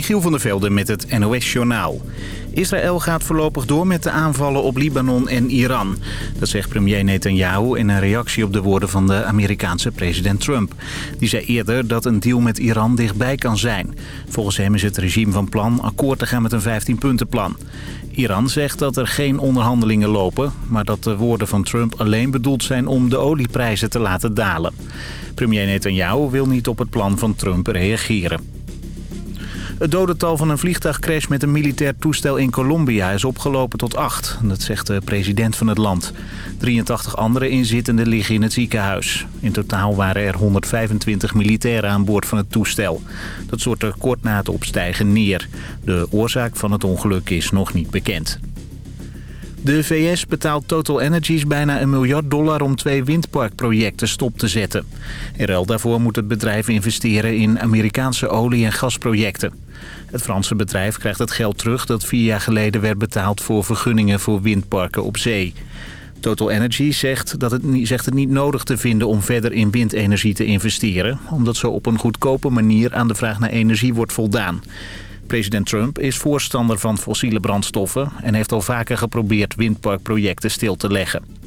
Michiel van der Velde met het NOS-journaal. Israël gaat voorlopig door met de aanvallen op Libanon en Iran. Dat zegt premier Netanyahu in een reactie op de woorden van de Amerikaanse president Trump. Die zei eerder dat een deal met Iran dichtbij kan zijn. Volgens hem is het regime van plan akkoord te gaan met een 15-puntenplan. Iran zegt dat er geen onderhandelingen lopen... maar dat de woorden van Trump alleen bedoeld zijn om de olieprijzen te laten dalen. Premier Netanyahu wil niet op het plan van Trump reageren. Het dodental van een vliegtuigcrash met een militair toestel in Colombia is opgelopen tot acht. Dat zegt de president van het land. 83 andere inzittenden liggen in het ziekenhuis. In totaal waren er 125 militairen aan boord van het toestel. Dat stortte kort na het opstijgen neer. De oorzaak van het ongeluk is nog niet bekend. De VS betaalt Total Energies bijna een miljard dollar om twee windparkprojecten stop te zetten. In ruil daarvoor moet het bedrijf investeren in Amerikaanse olie- en gasprojecten. Het Franse bedrijf krijgt het geld terug dat vier jaar geleden werd betaald voor vergunningen voor windparken op zee. Total Energy zegt, dat het, zegt het niet nodig te vinden om verder in windenergie te investeren... omdat zo op een goedkope manier aan de vraag naar energie wordt voldaan. President Trump is voorstander van fossiele brandstoffen... en heeft al vaker geprobeerd windparkprojecten stil te leggen.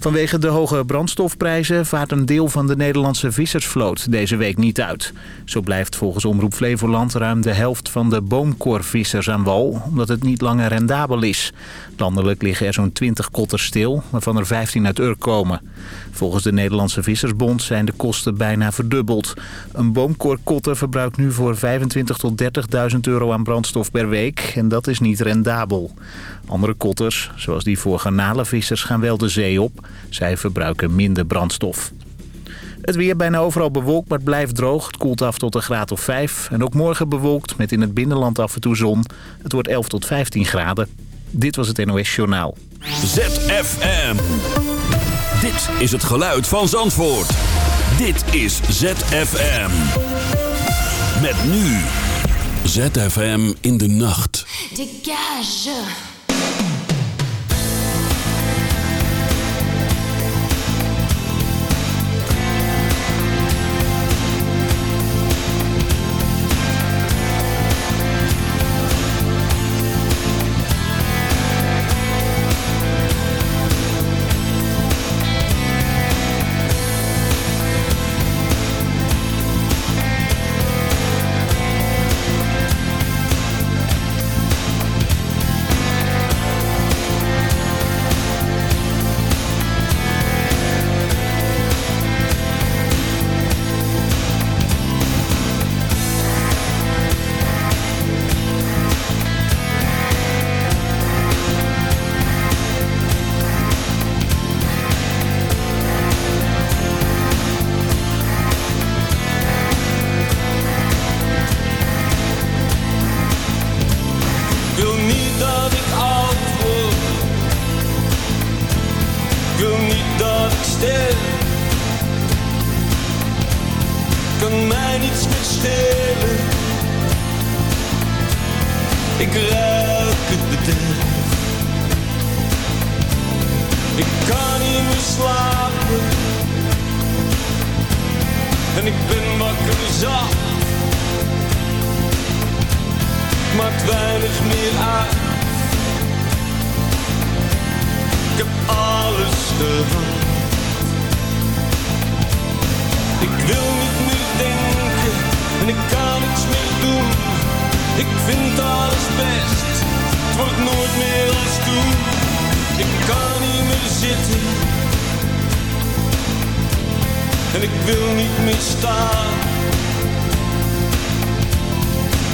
Vanwege de hoge brandstofprijzen vaart een deel van de Nederlandse vissersvloot deze week niet uit. Zo blijft volgens Omroep Flevoland ruim de helft van de boomkorvissers aan wal, omdat het niet langer rendabel is. Landelijk liggen er zo'n 20 kotters stil, waarvan er 15 uit Urk komen. Volgens de Nederlandse Vissersbond zijn de kosten bijna verdubbeld. Een boomkorkotter verbruikt nu voor 25.000 tot 30.000 euro aan brandstof per week en dat is niet rendabel. Andere kotters, zoals die voor garnalenvissers, gaan wel de zee op. Zij verbruiken minder brandstof. Het weer bijna overal bewolkt, maar het blijft droog. Het koelt af tot een graad of 5. En ook morgen bewolkt, met in het binnenland af en toe zon. Het wordt 11 tot 15 graden. Dit was het NOS Journaal. ZFM. Dit is het geluid van Zandvoort. Dit is ZFM. Met nu. ZFM in de nacht. Dégage weinig meer uit. Ik heb alles gehad. Ik wil niet meer denken en ik kan niks meer doen. Ik vind alles best, het wordt nooit meer als toen. Ik kan niet meer zitten en ik wil niet meer staan.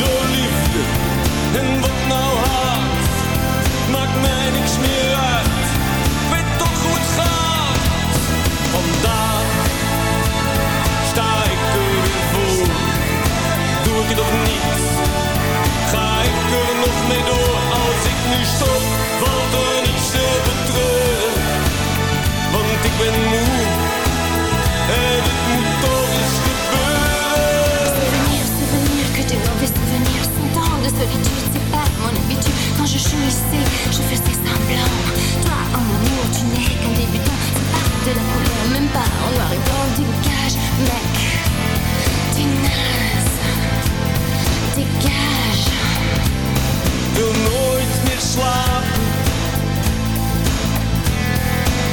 Liefde en wat nou haat, maakt mij niks meer uit. Weet toch hoe het gaat. Vandaag sta ik weer voor. Doe ik het nog niet, ga ik er nog mee door. Als ik nu stop, valt er niets te betreuren. Want ik ben moe Ferais-tu, c'est pas mon habitude. Quand je jouissais, je faisais semblant. Toi, en amour, tu n'es qu'un débutant. C'est pas de la couleur, même pas en noir et blanc. Le cage, mec, t'es naze Dégage Wil nooit meer slapen.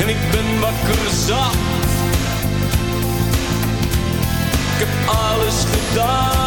En ik ben wakker zat Ik heb alles gedaan.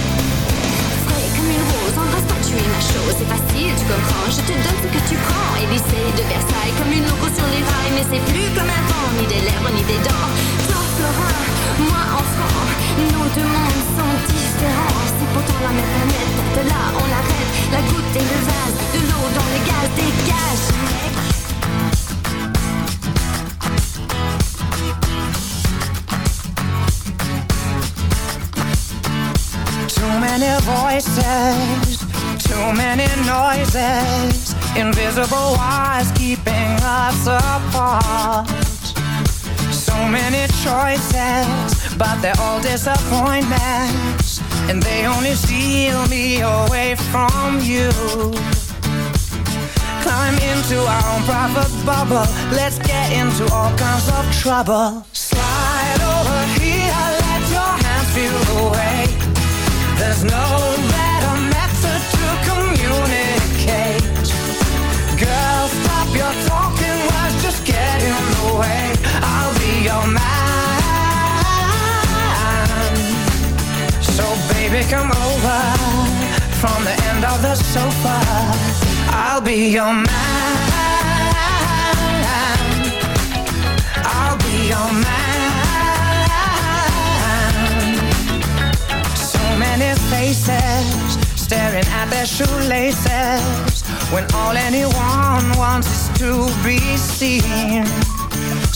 comme une rose, embrasse-toi, tu es ma chose. C'est facile, tu comprends, je te donne ce que tu prends. Élysée de Versailles, comme une loco sur les rails. Mais c'est plus comme avant, ni des lèvres, ni des dents. Toi, Florin, moi, enfant Nos deux mondes sont différents. C'est pourtant la même planète, de là on arrête La goutte et le vase, de l'eau dans le gaz Dégage, mec Too many voices, too many noises, invisible wires keeping us apart. So many choices, but they're all disappointments, and they only steal me away from you. Climb into our own private bubble, let's get into all kinds of trouble. Slide over here, let your hands feel the way. There's no get in the way. I'll be your man. So baby, come over from the end of the sofa. I'll be your man. I'll be your man. So many faces staring at their shoelaces when all anyone wants is to be seen.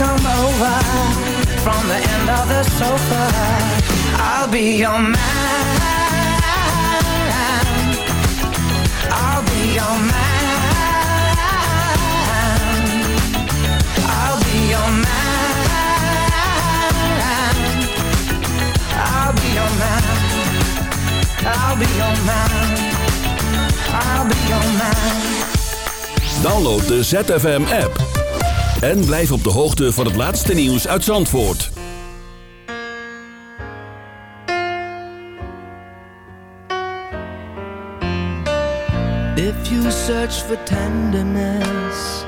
On the end of the sofa. I'll be your man. I'll be your man. I'll be your man. I'll be your man. I'll be your man. I'll be your man. Download de ZFM app. En blijf op de hoogte van het laatste nieuws uit Zandvoort. If you search for tenderness,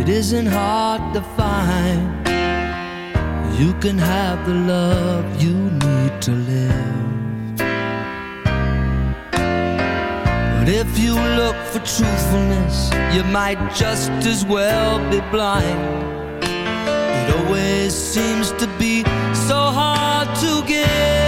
it isn't hard to find. You can have the love you need to live. But if you look truthfulness, you might just as well be blind. It always seems to be so hard to give.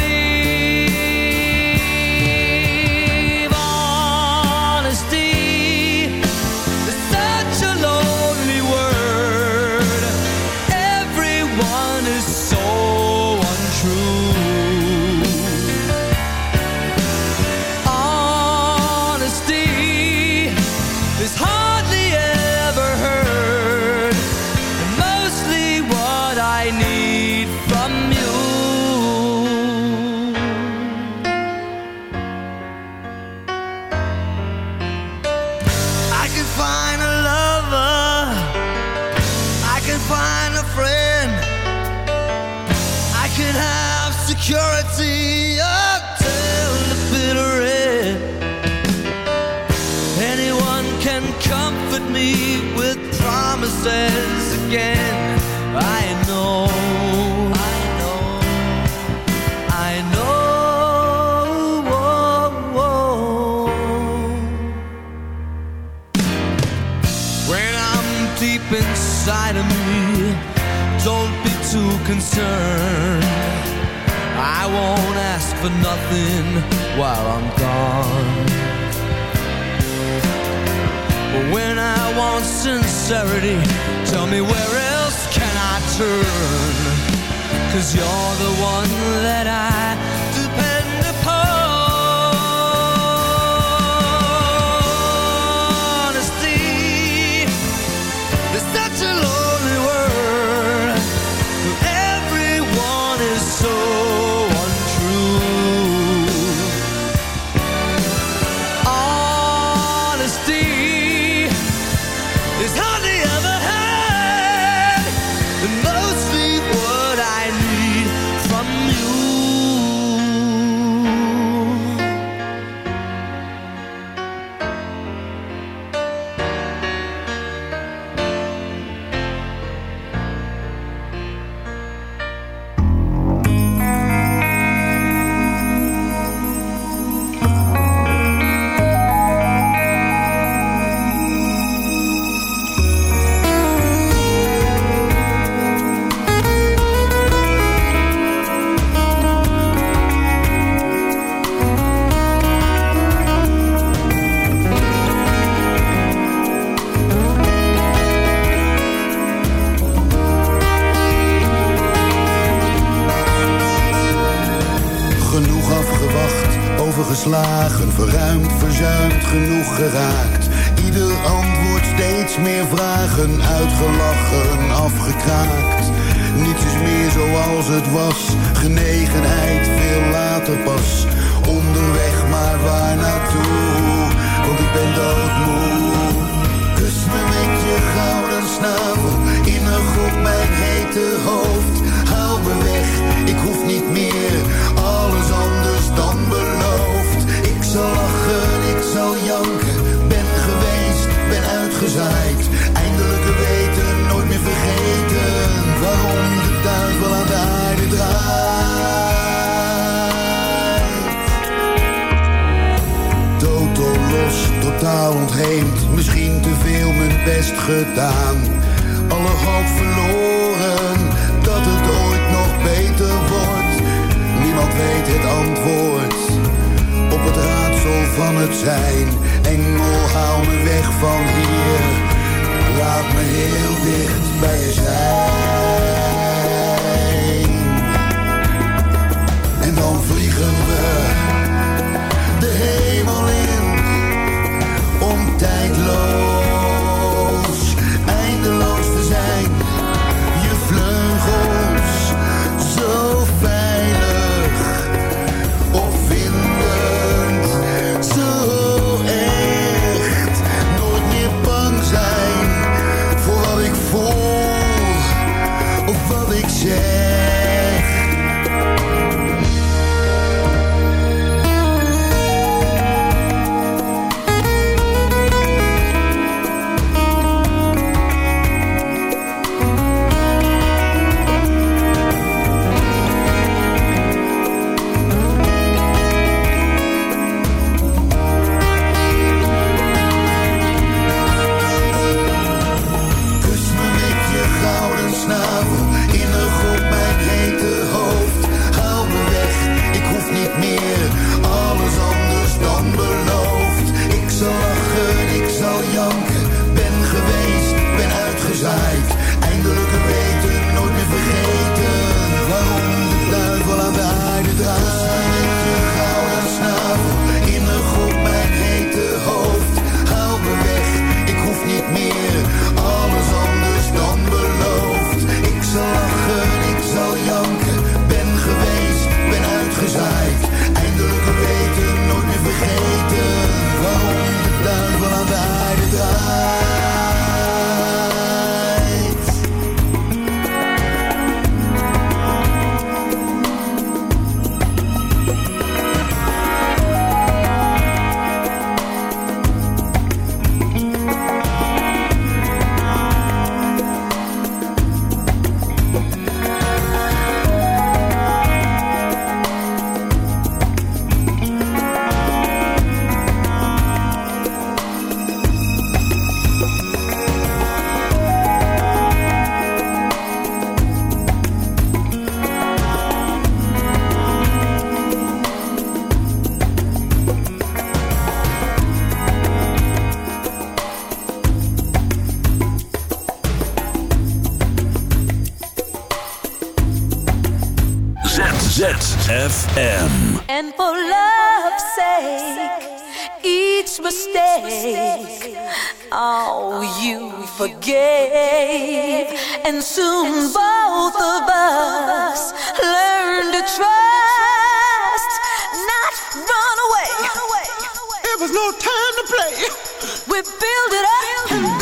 FM. And for love's sake, each mistake, oh, you forgave. And soon both of us learned to trust, not run away. It was no time to play. We build it up.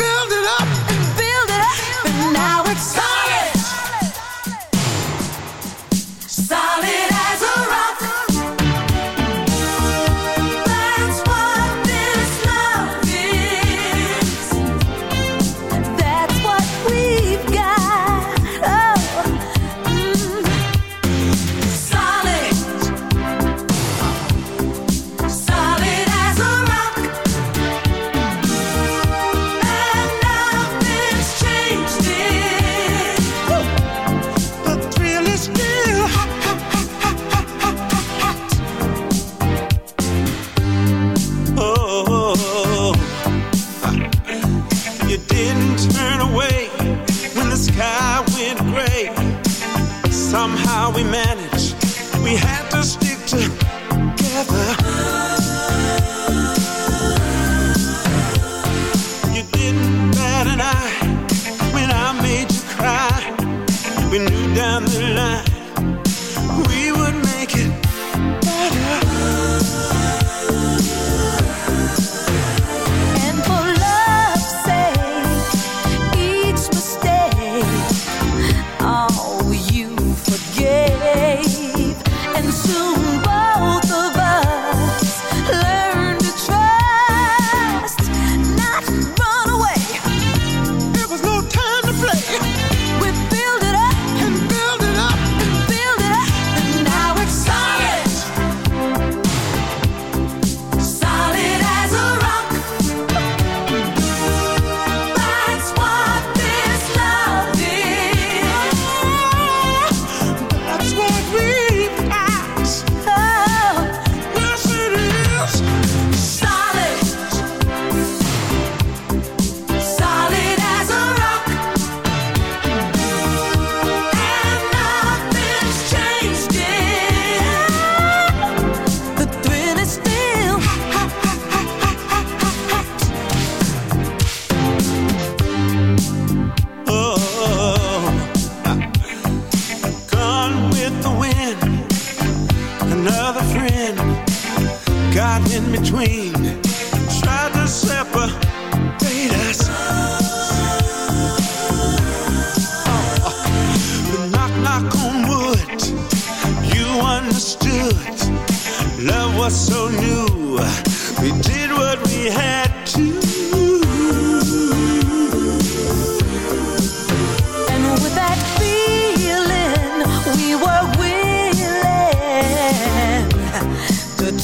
we met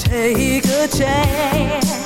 take a chance.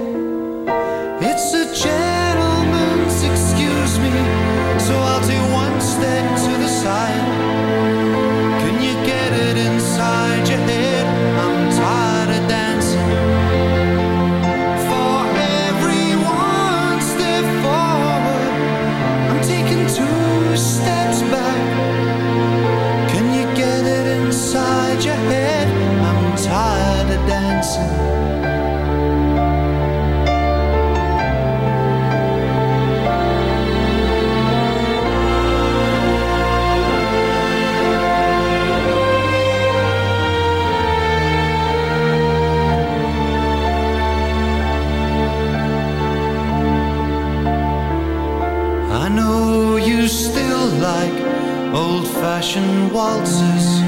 waltzes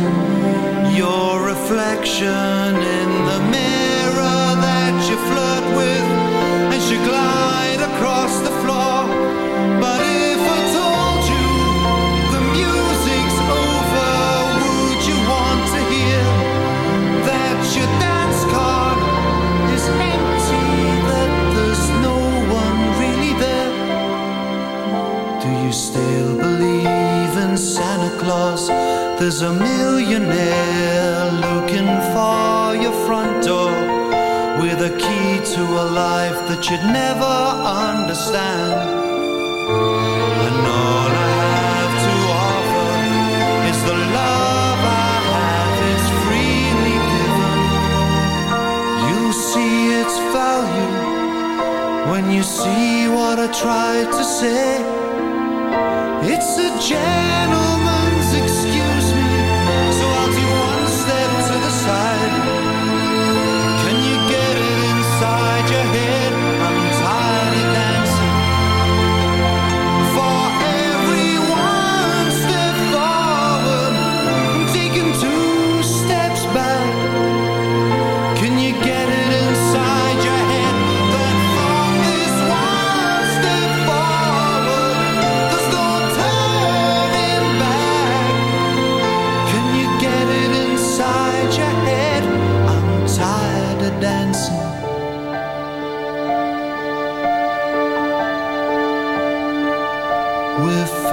Your reflection in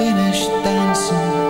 finished dancing.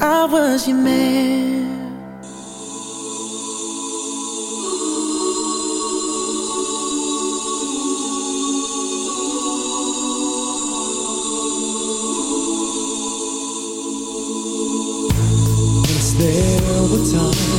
I was your man. There were times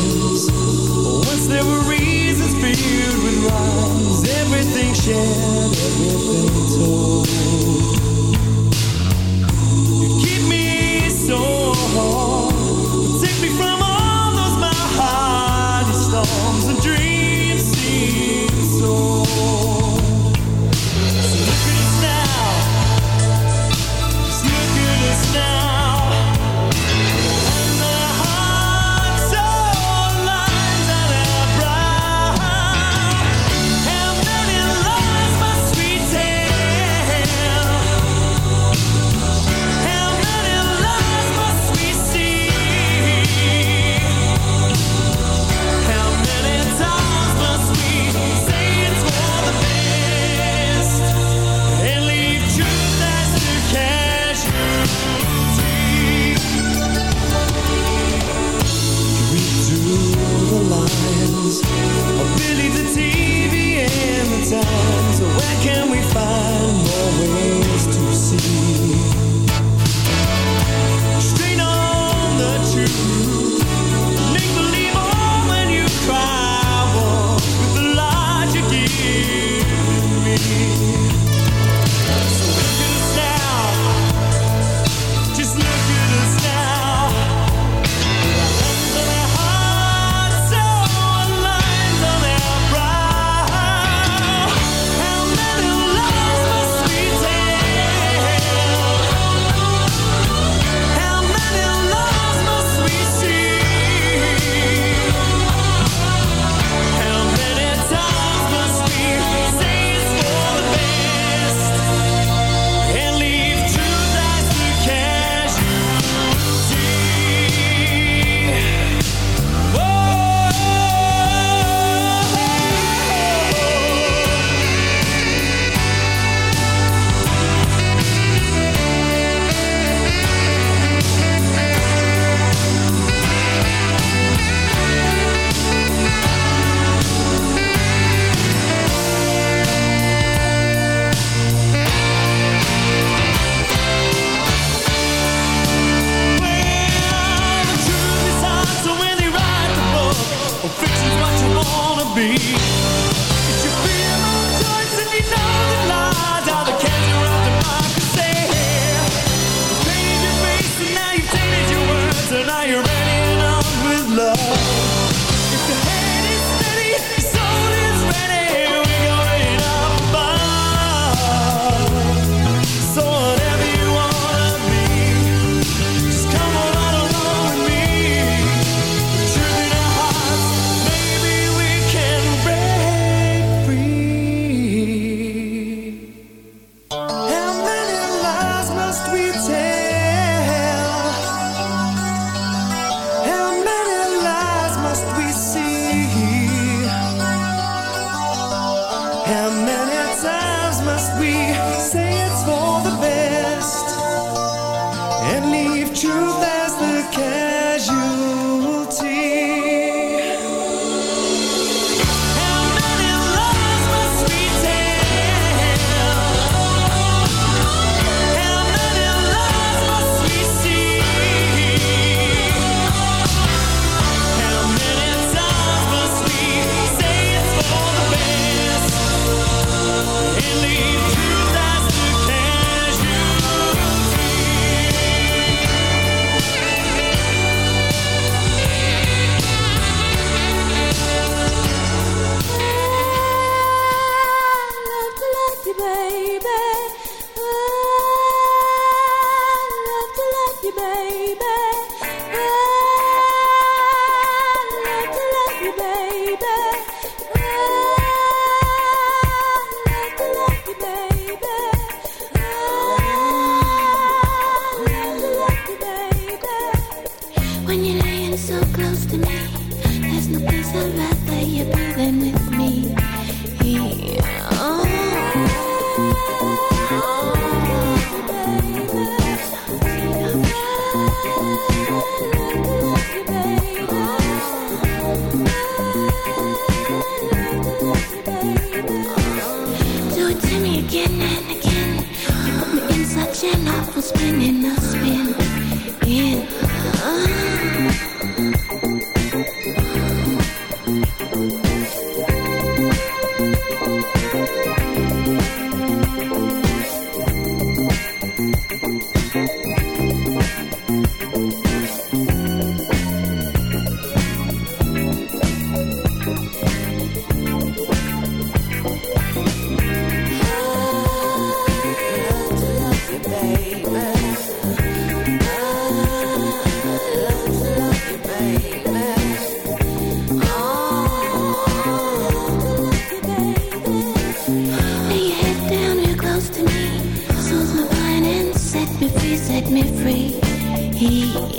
me free.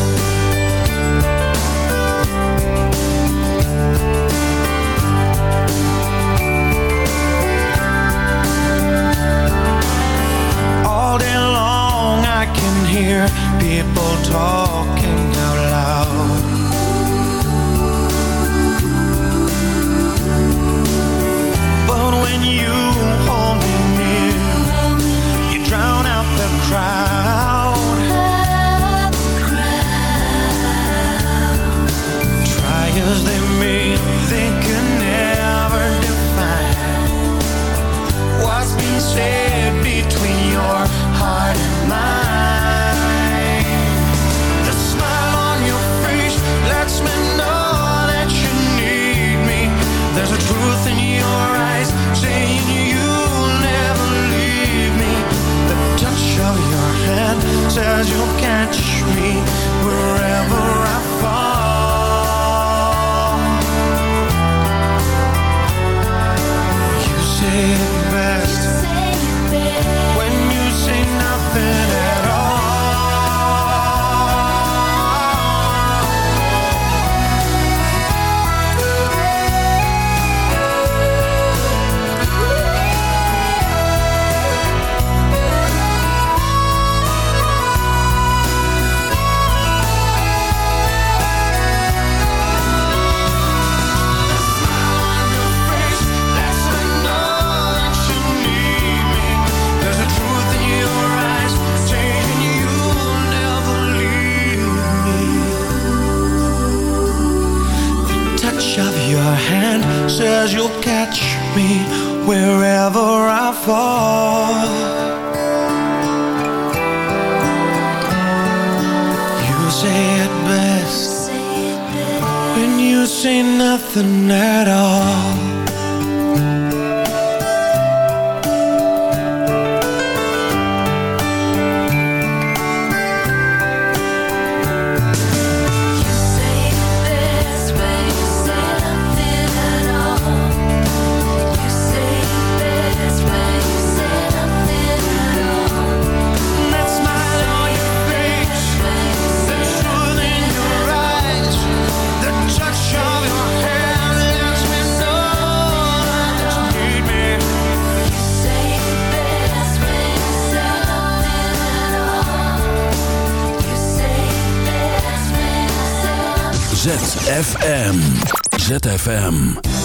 hear people talk. ZFM. ZFM.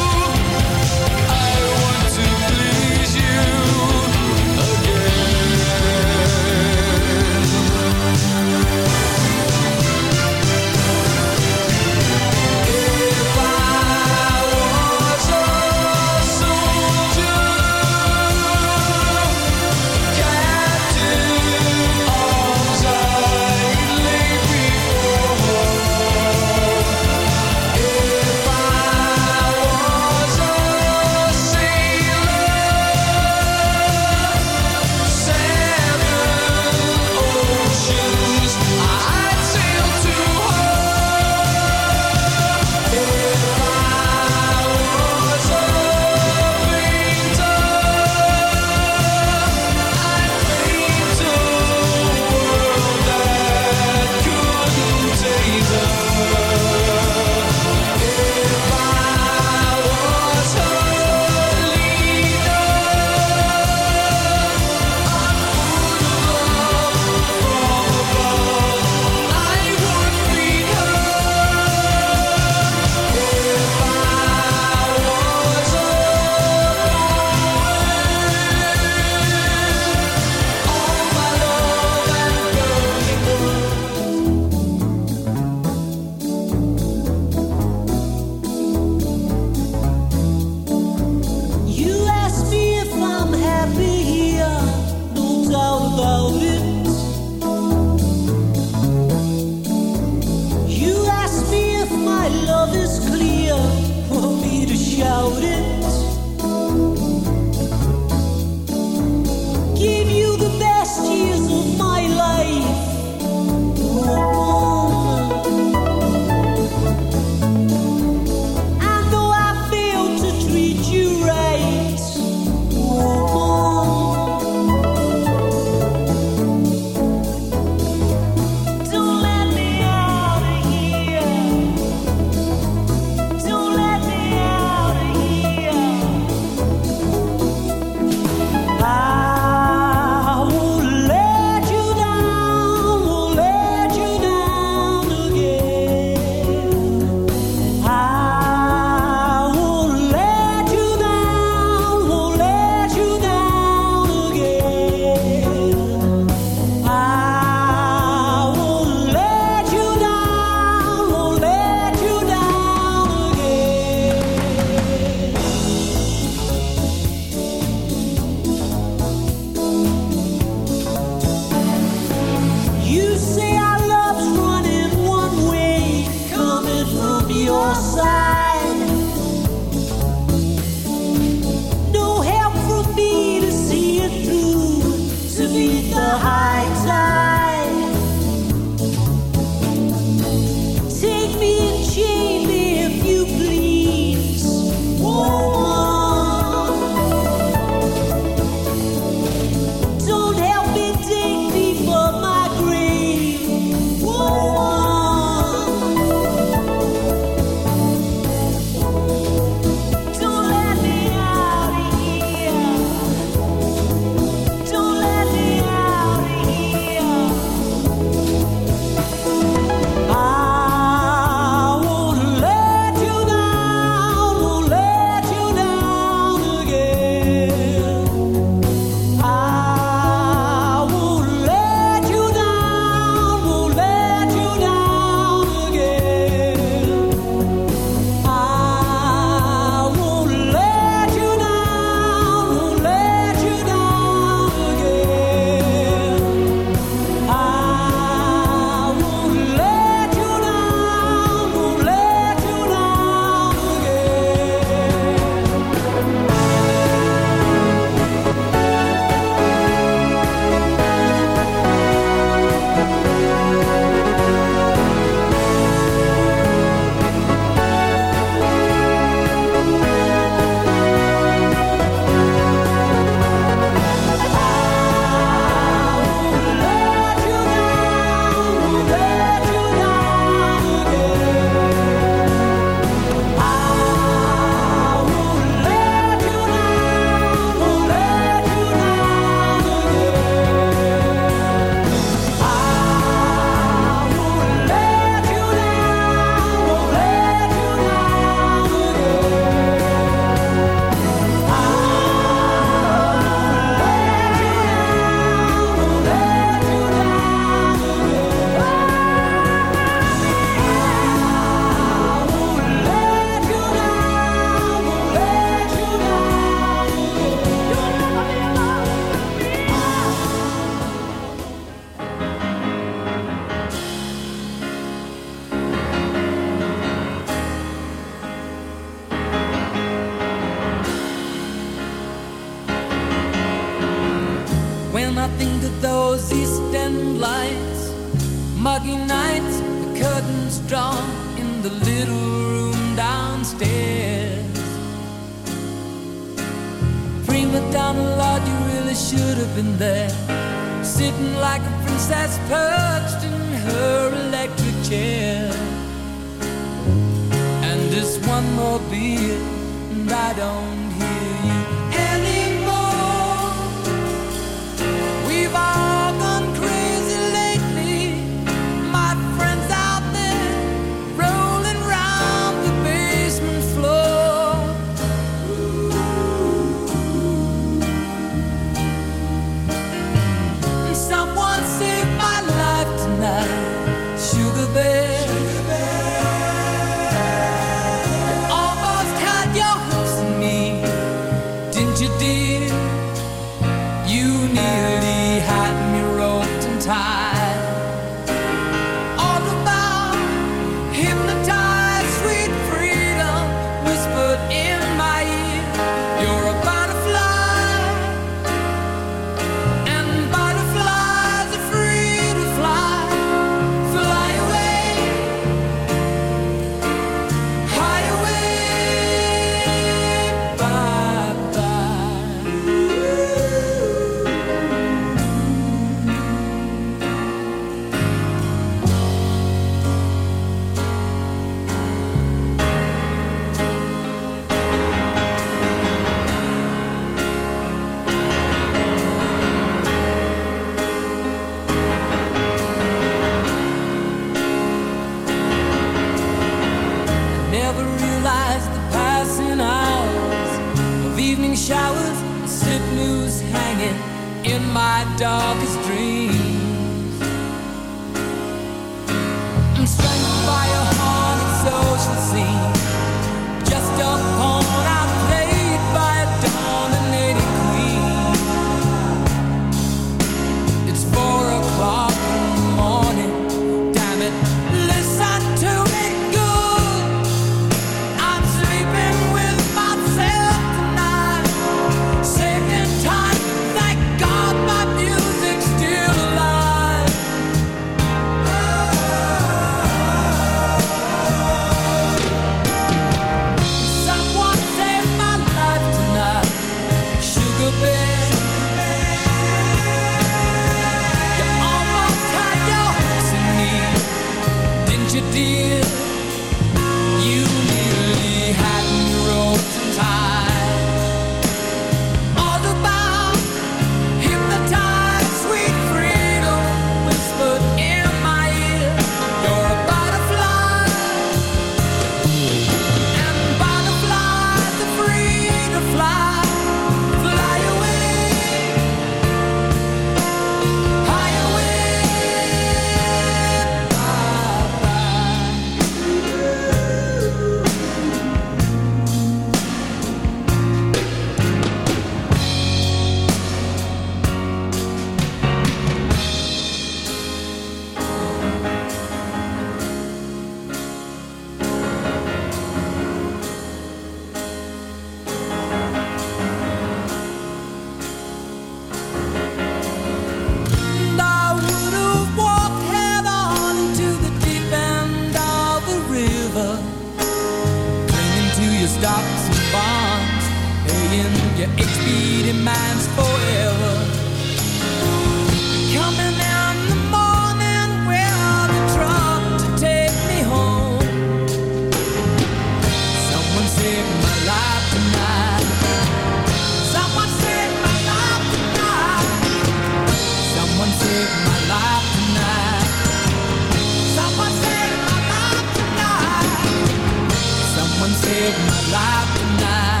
Saved my life tonight.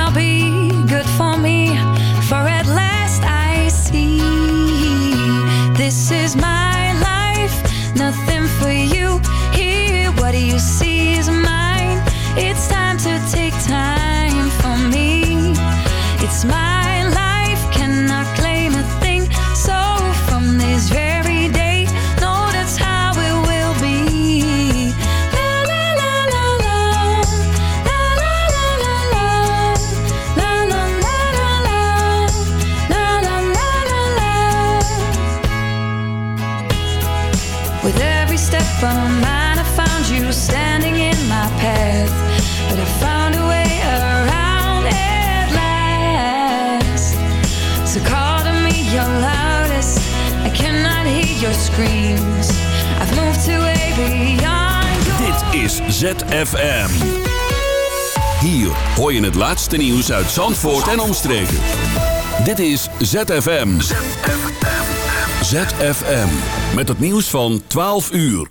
nothing for you. Here, what do you see is mine? It's time to take time on mine, I found you standing in my path. But I found a way around at last. So call to me your loudest. I cannot hear your screams. I've moved to way beyond Dit is ZFM. Hier hoor je het laatste nieuws uit Zandvoort en omstreken. Dit is ZFM. ZFM. Met het nieuws van 12 uur.